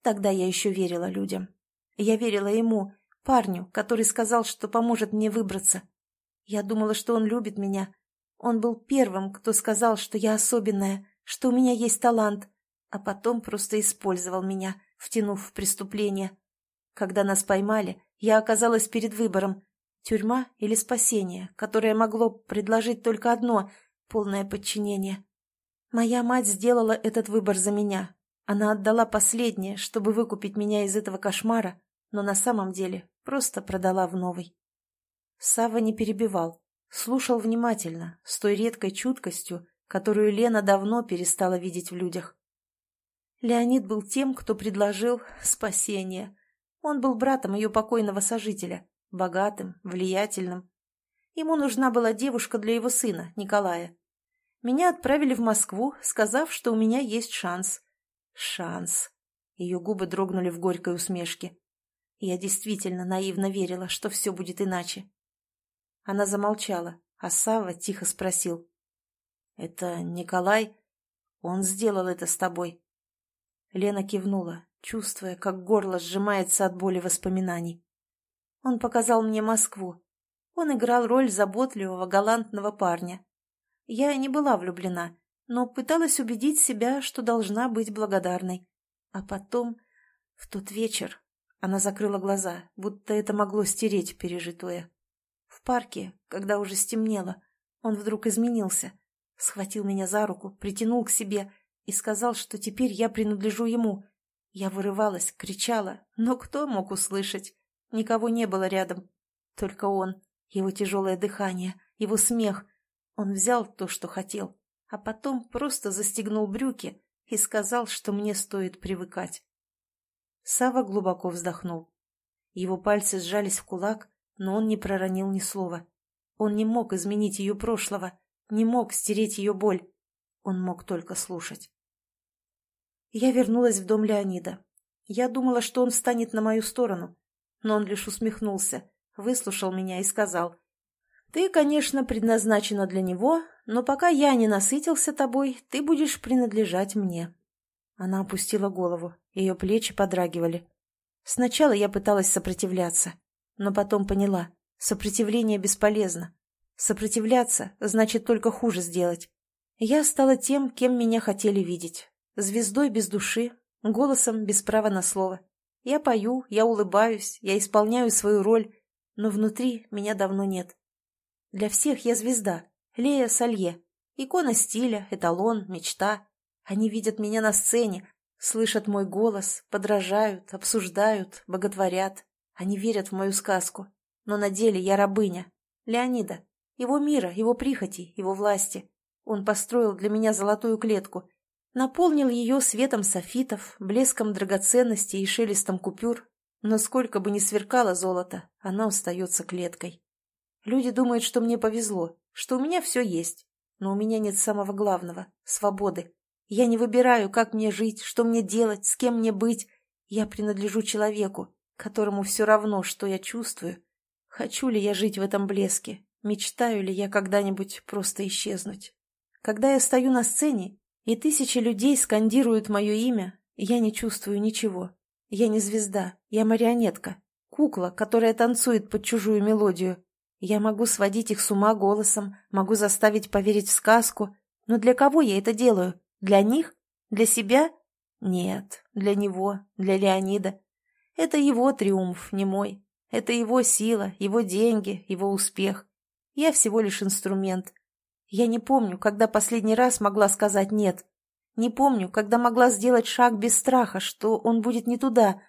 Тогда я еще верила людям. Я верила ему, парню, который сказал, что поможет мне выбраться. Я думала, что он любит меня. Он был первым, кто сказал, что я особенная, что у меня есть талант, а потом просто использовал меня, втянув в преступление. Когда нас поймали, я оказалась перед выбором – тюрьма или спасение, которое могло предложить только одно – полное подчинение. Моя мать сделала этот выбор за меня. Она отдала последнее, чтобы выкупить меня из этого кошмара, но на самом деле просто продала в новый. Сава не перебивал, слушал внимательно, с той редкой чуткостью, которую Лена давно перестала видеть в людях. Леонид был тем, кто предложил спасение. Он был братом ее покойного сожителя, богатым, влиятельным. Ему нужна была девушка для его сына, Николая. Меня отправили в Москву, сказав, что у меня есть шанс. Шанс. Ее губы дрогнули в горькой усмешке. Я действительно наивно верила, что все будет иначе. Она замолчала, а Сава тихо спросил. — Это Николай? Он сделал это с тобой? Лена кивнула, чувствуя, как горло сжимается от боли воспоминаний. Он показал мне Москву. Он играл роль заботливого, галантного парня. Я не была влюблена, но пыталась убедить себя, что должна быть благодарной. А потом, в тот вечер, она закрыла глаза, будто это могло стереть пережитое. В парке, когда уже стемнело, он вдруг изменился, схватил меня за руку, притянул к себе и сказал, что теперь я принадлежу ему. Я вырывалась, кричала, но кто мог услышать? Никого не было рядом. Только он, его тяжелое дыхание, его смех, он взял то, что хотел, а потом просто застегнул брюки и сказал, что мне стоит привыкать. Сава глубоко вздохнул. Его пальцы сжались в кулак, но он не проронил ни слова. Он не мог изменить ее прошлого, не мог стереть ее боль. Он мог только слушать. Я вернулась в дом Леонида. Я думала, что он встанет на мою сторону, но он лишь усмехнулся, выслушал меня и сказал, ты, конечно, предназначена для него, но пока я не насытился тобой, ты будешь принадлежать мне. Она опустила голову, ее плечи подрагивали. Сначала я пыталась сопротивляться, но потом поняла, сопротивление бесполезно. Сопротивляться значит только хуже сделать. Я стала тем, кем меня хотели видеть. Звездой без души, голосом без права на слово. Я пою, я улыбаюсь, я исполняю свою роль, но внутри меня давно нет. Для всех я звезда, Лея Салье. Икона стиля, эталон, мечта. Они видят меня на сцене, слышат мой голос, подражают, обсуждают, боготворят. Они верят в мою сказку. Но на деле я рабыня. Леонида. Его мира, его прихоти, его власти. Он построил для меня золотую клетку. Наполнил ее светом софитов, блеском драгоценностей и шелестом купюр. Но сколько бы ни сверкало золото, оно остается клеткой. Люди думают, что мне повезло, что у меня все есть. Но у меня нет самого главного — свободы. Я не выбираю, как мне жить, что мне делать, с кем мне быть. Я принадлежу человеку, которому все равно, что я чувствую. Хочу ли я жить в этом блеске? Мечтаю ли я когда-нибудь просто исчезнуть? Когда я стою на сцене, и тысячи людей скандируют мое имя, я не чувствую ничего. Я не звезда, я марионетка, кукла, которая танцует под чужую мелодию. Я могу сводить их с ума голосом, могу заставить поверить в сказку. Но для кого я это делаю? Для них? Для себя? Нет, для него, для Леонида. Это его триумф, не мой. Это его сила, его деньги, его успех. Я всего лишь инструмент. Я не помню, когда последний раз могла сказать «нет». Не помню, когда могла сделать шаг без страха, что он будет не туда.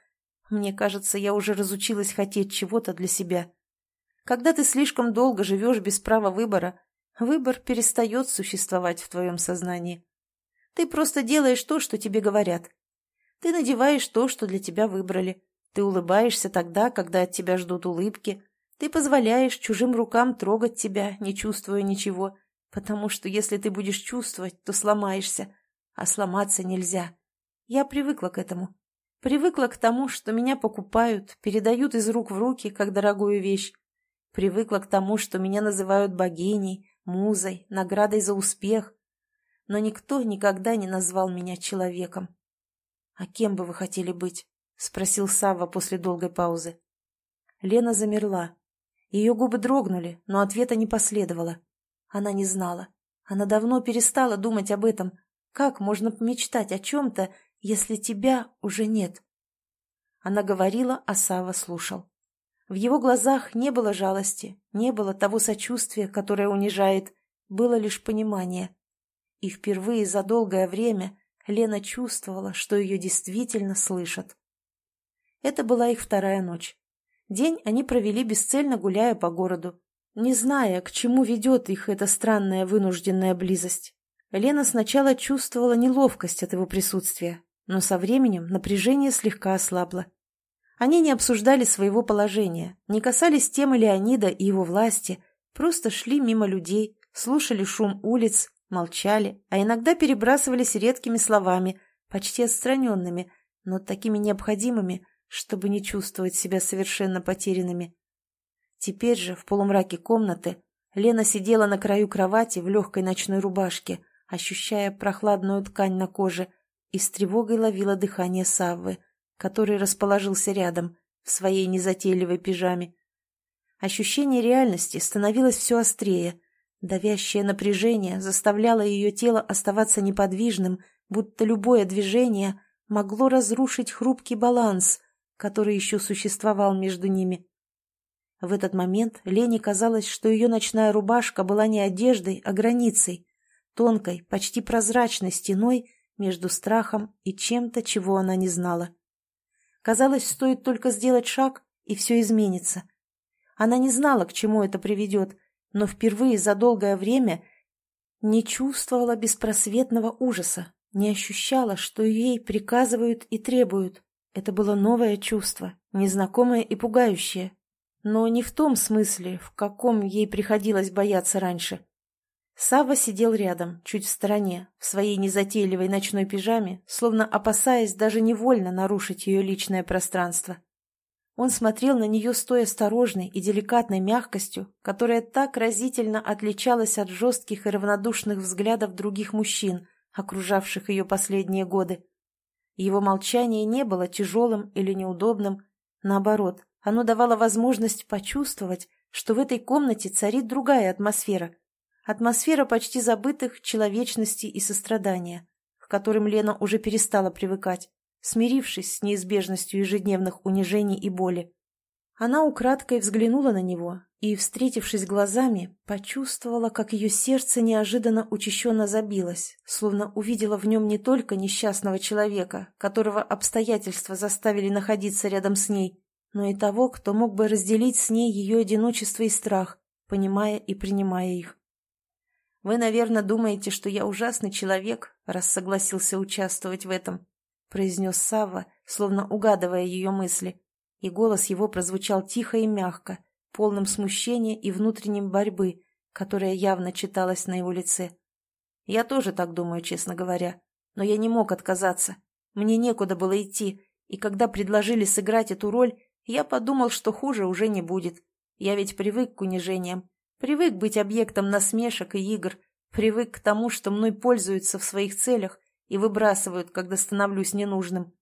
Мне кажется, я уже разучилась хотеть чего-то для себя. Когда ты слишком долго живешь без права выбора, выбор перестает существовать в твоем сознании. Ты просто делаешь то, что тебе говорят. Ты надеваешь то, что для тебя выбрали. Ты улыбаешься тогда, когда от тебя ждут улыбки. Ты позволяешь чужим рукам трогать тебя, не чувствуя ничего, потому что если ты будешь чувствовать, то сломаешься, а сломаться нельзя. Я привыкла к этому. Привыкла к тому, что меня покупают, передают из рук в руки, как дорогую вещь. Привыкла к тому, что меня называют богиней, музой, наградой за успех. Но никто никогда не назвал меня человеком. «А кем бы вы хотели быть?» — спросил Савва после долгой паузы. Лена замерла. Ее губы дрогнули, но ответа не последовало. Она не знала. Она давно перестала думать об этом. Как можно мечтать о чем-то, если тебя уже нет? Она говорила, а Сава слушал. В его глазах не было жалости, не было того сочувствия, которое унижает, было лишь понимание. И впервые за долгое время Лена чувствовала, что ее действительно слышат. Это была их вторая ночь. День они провели бесцельно гуляя по городу, не зная, к чему ведет их эта странная вынужденная близость. Лена сначала чувствовала неловкость от его присутствия, но со временем напряжение слегка ослабло. Они не обсуждали своего положения, не касались темы Леонида и его власти, просто шли мимо людей, слушали шум улиц, молчали, а иногда перебрасывались редкими словами, почти отстраненными, но такими необходимыми, чтобы не чувствовать себя совершенно потерянными. Теперь же, в полумраке комнаты, Лена сидела на краю кровати в легкой ночной рубашке, ощущая прохладную ткань на коже, и с тревогой ловила дыхание Саввы, который расположился рядом, в своей незатейливой пижаме. Ощущение реальности становилось все острее. Давящее напряжение заставляло ее тело оставаться неподвижным, будто любое движение могло разрушить хрупкий баланс, который еще существовал между ними. В этот момент Лене казалось, что ее ночная рубашка была не одеждой, а границей, тонкой, почти прозрачной стеной между страхом и чем-то, чего она не знала. Казалось, стоит только сделать шаг, и все изменится. Она не знала, к чему это приведет, но впервые за долгое время не чувствовала беспросветного ужаса, не ощущала, что ей приказывают и требуют. Это было новое чувство, незнакомое и пугающее, но не в том смысле, в каком ей приходилось бояться раньше. Сава сидел рядом, чуть в стороне, в своей незатейливой ночной пижаме, словно опасаясь даже невольно нарушить ее личное пространство. Он смотрел на нее с той осторожной и деликатной мягкостью, которая так разительно отличалась от жестких и равнодушных взглядов других мужчин, окружавших ее последние годы. Его молчание не было тяжелым или неудобным, наоборот, оно давало возможность почувствовать, что в этой комнате царит другая атмосфера. Атмосфера почти забытых человечности и сострадания, к которым Лена уже перестала привыкать, смирившись с неизбежностью ежедневных унижений и боли. Она украдкой взглянула на него и, встретившись глазами, почувствовала, как ее сердце неожиданно учащенно забилось, словно увидела в нем не только несчастного человека, которого обстоятельства заставили находиться рядом с ней, но и того, кто мог бы разделить с ней ее одиночество и страх, понимая и принимая их. «Вы, наверное, думаете, что я ужасный человек, раз согласился участвовать в этом», произнес Савва, словно угадывая ее мысли, и голос его прозвучал тихо и мягко, полным смущения и внутренней борьбы, которая явно читалась на его лице. «Я тоже так думаю, честно говоря, но я не мог отказаться. Мне некуда было идти, и когда предложили сыграть эту роль, я подумал, что хуже уже не будет. Я ведь привык к унижениям, привык быть объектом насмешек и игр, привык к тому, что мной пользуются в своих целях и выбрасывают, когда становлюсь ненужным.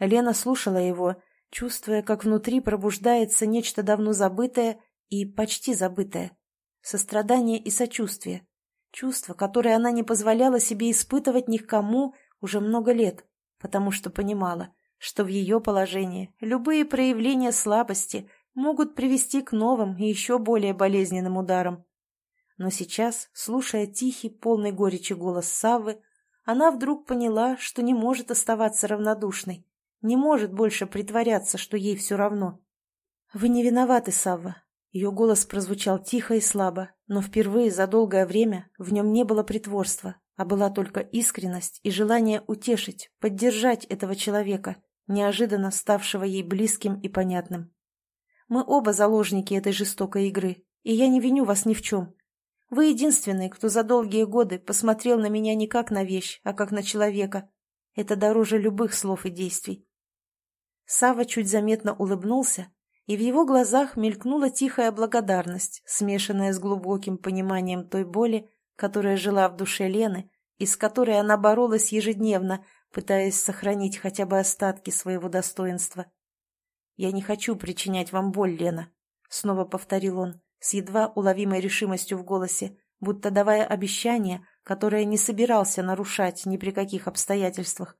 Лена слушала его, чувствуя, как внутри пробуждается нечто давно забытое и почти забытое. Сострадание и сочувствие. Чувство, которое она не позволяла себе испытывать ни к кому уже много лет, потому что понимала, что в ее положении любые проявления слабости могут привести к новым и еще более болезненным ударам. Но сейчас, слушая тихий, полный горечи голос Саввы, она вдруг поняла, что не может оставаться равнодушной, не может больше притворяться, что ей все равно. «Вы не виноваты, Савва». Ее голос прозвучал тихо и слабо, но впервые за долгое время в нем не было притворства, а была только искренность и желание утешить, поддержать этого человека, неожиданно ставшего ей близким и понятным. Мы оба заложники этой жестокой игры, и я не виню вас ни в чем. Вы единственный, кто за долгие годы посмотрел на меня не как на вещь, а как на человека. Это дороже любых слов и действий. Сава чуть заметно улыбнулся, и в его глазах мелькнула тихая благодарность, смешанная с глубоким пониманием той боли, которая жила в душе Лены и с которой она боролась ежедневно, пытаясь сохранить хотя бы остатки своего достоинства. «Я не хочу причинять вам боль, Лена», — снова повторил он, с едва уловимой решимостью в голосе, будто давая обещание, которое не собирался нарушать ни при каких обстоятельствах.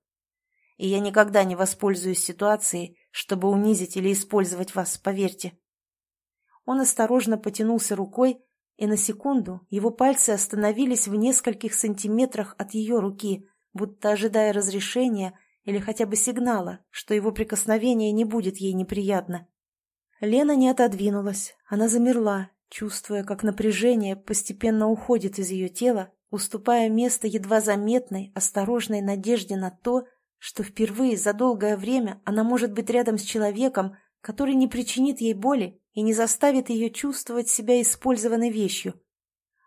«И я никогда не воспользуюсь ситуацией, чтобы унизить или использовать вас, поверьте». Он осторожно потянулся рукой, и на секунду его пальцы остановились в нескольких сантиметрах от ее руки, будто ожидая разрешения или хотя бы сигнала, что его прикосновение не будет ей неприятно. Лена не отодвинулась, она замерла, чувствуя, как напряжение постепенно уходит из ее тела, уступая место едва заметной, осторожной надежде на то, что впервые за долгое время она может быть рядом с человеком, который не причинит ей боли и не заставит ее чувствовать себя использованной вещью.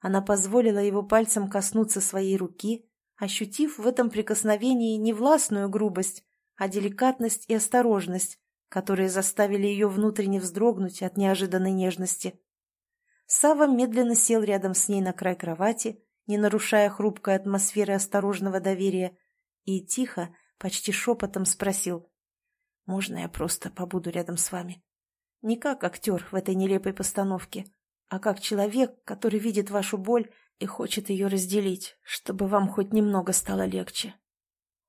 Она позволила его пальцем коснуться своей руки, ощутив в этом прикосновении не властную грубость, а деликатность и осторожность, которые заставили ее внутренне вздрогнуть от неожиданной нежности. Сава медленно сел рядом с ней на край кровати, не нарушая хрупкой атмосферы осторожного доверия, и тихо, почти шепотом спросил, «Можно я просто побуду рядом с вами? Не как актер в этой нелепой постановке, а как человек, который видит вашу боль и хочет ее разделить, чтобы вам хоть немного стало легче».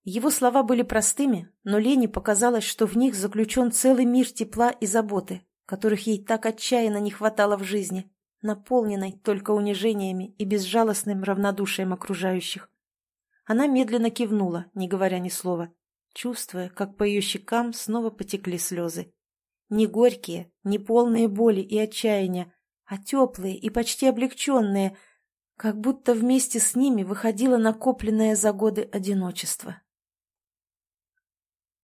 Его слова были простыми, но Лене показалось, что в них заключен целый мир тепла и заботы, которых ей так отчаянно не хватало в жизни, наполненной только унижениями и безжалостным равнодушием окружающих. Она медленно кивнула, не говоря ни слова, чувствуя, как по ее щекам снова потекли слезы. Не горькие, не полные боли и отчаяния, а теплые и почти облегченные, как будто вместе с ними выходило накопленное за годы одиночество.